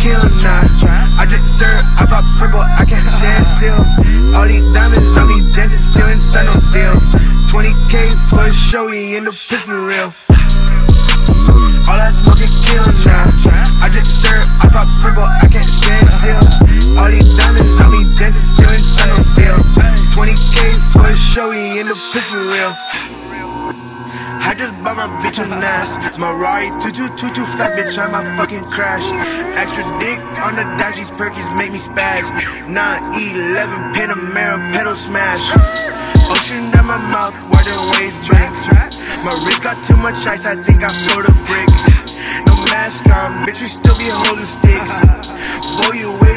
kill now. I drink syrup, I pop purple, I can't stand still. All these diamonds on me dancing, still inside no deal. 20k for a show, he in the for real. All that smoke is kill now. I drink syrup, I pop purple, I can't stand still. All these diamonds on me dancing, still inside no deal. 20k for a show, he in the for real. I just bought my bitch a ass. My Rari 2222 fat bitch, I might fucking crash. Extra dick on the dash, these perkies make me spaz. 911 Panamera pedal smash. Ocean down my mouth, why the waves break? My wrist got too much ice, I think I float a brick. No mask on, bitch, we still be holding sticks. Boy, you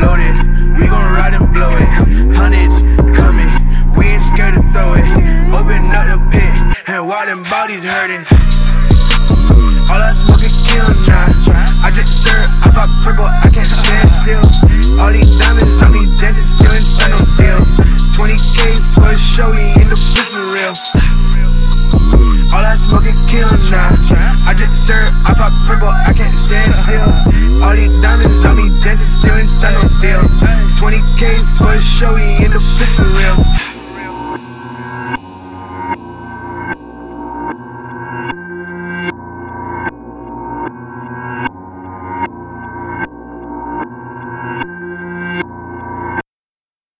loaded, we gon' ride and blow it. Hundreds coming, we ain't scared to throw it. Open up the pit, and why them bodies hurting. All I smoke is kill now. I drink syrup, I pop purple, I can't stand still. All these diamonds on me dancing, still inside no deal. 20k for a show, he in the pit for real. All I smoke is kill now. I drink syrup, I pop purple, I can't stand still. All these diamonds on me dancing, still inside no 20k for show, he in the pit for real.